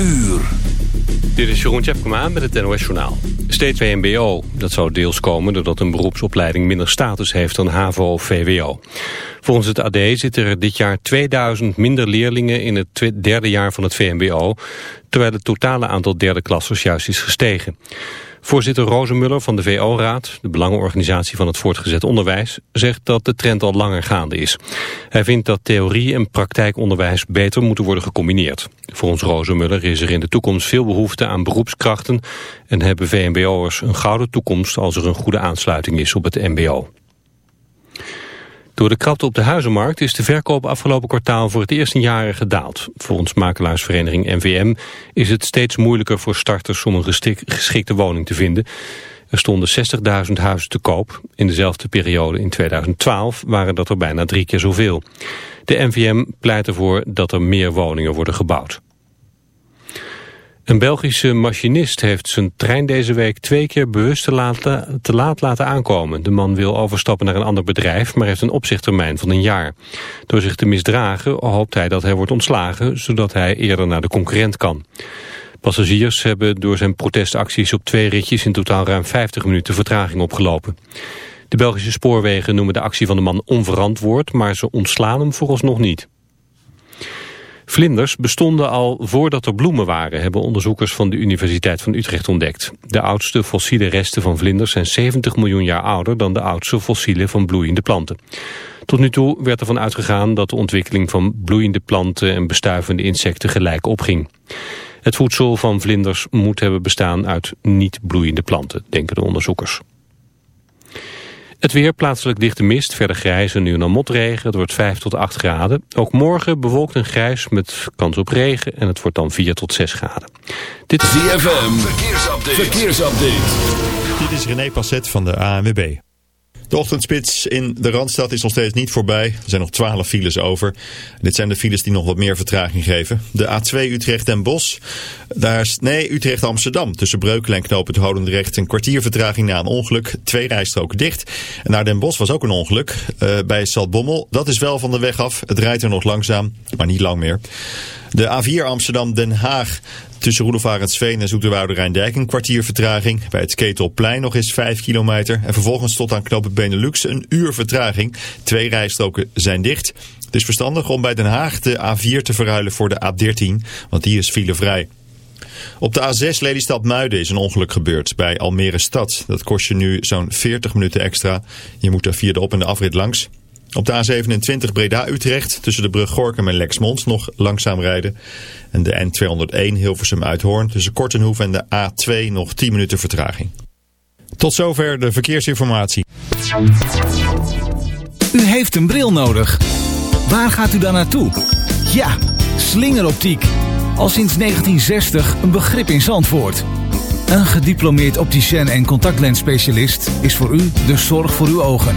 uur. Dit is Jeroen Tjepkema met het NOS Journaal. Steeds WMBO. Dat zou deels komen doordat een beroepsopleiding minder status heeft dan HAVO of VWO. Volgens het AD zitten er dit jaar 2000 minder leerlingen in het derde jaar van het VMBO... terwijl het totale aantal derde klassers juist is gestegen. Voorzitter Rozenmuller van de VO-raad, de belangenorganisatie van het voortgezet onderwijs, zegt dat de trend al langer gaande is. Hij vindt dat theorie en praktijkonderwijs beter moeten worden gecombineerd. Volgens Rozenmuller is er in de toekomst veel behoefte aan beroepskrachten en hebben VMBO'ers een gouden toekomst als er een goede aansluiting is op het mbo. Door de krapte op de huizenmarkt is de verkoop afgelopen kwartaal voor het eerst in jaren gedaald. Volgens makelaarsvereniging NVM is het steeds moeilijker voor starters om een geschikte woning te vinden. Er stonden 60.000 huizen te koop. In dezelfde periode in 2012 waren dat er bijna drie keer zoveel. De NVM pleit ervoor dat er meer woningen worden gebouwd. Een Belgische machinist heeft zijn trein deze week twee keer bewust te laat, te laat laten aankomen. De man wil overstappen naar een ander bedrijf, maar heeft een opzichttermijn van een jaar. Door zich te misdragen hoopt hij dat hij wordt ontslagen, zodat hij eerder naar de concurrent kan. Passagiers hebben door zijn protestacties op twee ritjes in totaal ruim 50 minuten vertraging opgelopen. De Belgische spoorwegen noemen de actie van de man onverantwoord, maar ze ontslaan hem vooralsnog niet. Vlinders bestonden al voordat er bloemen waren, hebben onderzoekers van de Universiteit van Utrecht ontdekt. De oudste fossiele resten van vlinders zijn 70 miljoen jaar ouder dan de oudste fossielen van bloeiende planten. Tot nu toe werd ervan uitgegaan dat de ontwikkeling van bloeiende planten en bestuivende insecten gelijk opging. Het voedsel van vlinders moet hebben bestaan uit niet bloeiende planten, denken de onderzoekers. Het weer plaatselijk dichte mist, verder grijs en nu naar motregen. Het wordt 5 tot 8 graden. Ook morgen bewolkt en grijs met kans op regen en het wordt dan 4 tot 6 graden. Dit is ZFM, verkeersupdate. verkeersupdate. Dit is René Passet van de ANWB. De ochtendspits in de Randstad is nog steeds niet voorbij. Er zijn nog 12 files over. Dit zijn de files die nog wat meer vertraging geven. De A2 Utrecht en Bos. Daar is, nee, Utrecht-Amsterdam. Tussen Breukelen en Knoop het Holendrecht een kwartier vertraging na een ongeluk. Twee rijstroken dicht. En naar Den Bosch was ook een ongeluk uh, bij Saltbommel. Dat is wel van de weg af. Het rijdt er nog langzaam, maar niet lang meer. De A4 Amsterdam-Den Haag. Tussen Roelofarensveen en Zoeterwoude Rijndijk een kwartier vertraging. Bij het Ketelplein nog eens 5 kilometer. En vervolgens tot aan knooppunt Benelux een uur vertraging. Twee rijstroken zijn dicht. Het is verstandig om bij Den Haag de A4 te verruilen voor de A13. Want die is filevrij. Op de A6 Lelystad-Muiden is een ongeluk gebeurd bij Almere Stad. Dat kost je nu zo'n 40 minuten extra. Je moet er via de op- en de afrit langs. Op de A27 Breda-Utrecht tussen de brug Gorkum en Lexmond nog langzaam rijden. En de N201 Hilversum-Uithoorn tussen Kortenhoef en de A2 nog 10 minuten vertraging. Tot zover de verkeersinformatie. U heeft een bril nodig. Waar gaat u dan naartoe? Ja, slingeroptiek. Al sinds 1960 een begrip in Zandvoort. Een gediplomeerd opticien en contactlensspecialist is voor u de zorg voor uw ogen.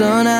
Sun out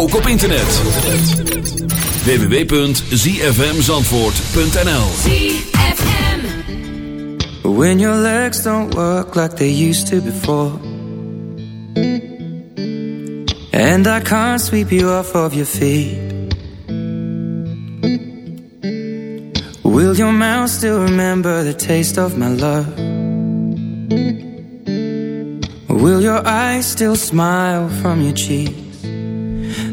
ook op internet. www.zfmzandvoort.nl ZFM When your legs don't work like they used to before And I can't sweep you off of your feet Will your mouth still remember the taste of my love? Will your eyes still smile from your cheek?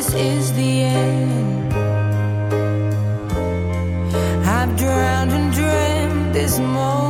this is the end. I've drowned and dreamt this moment.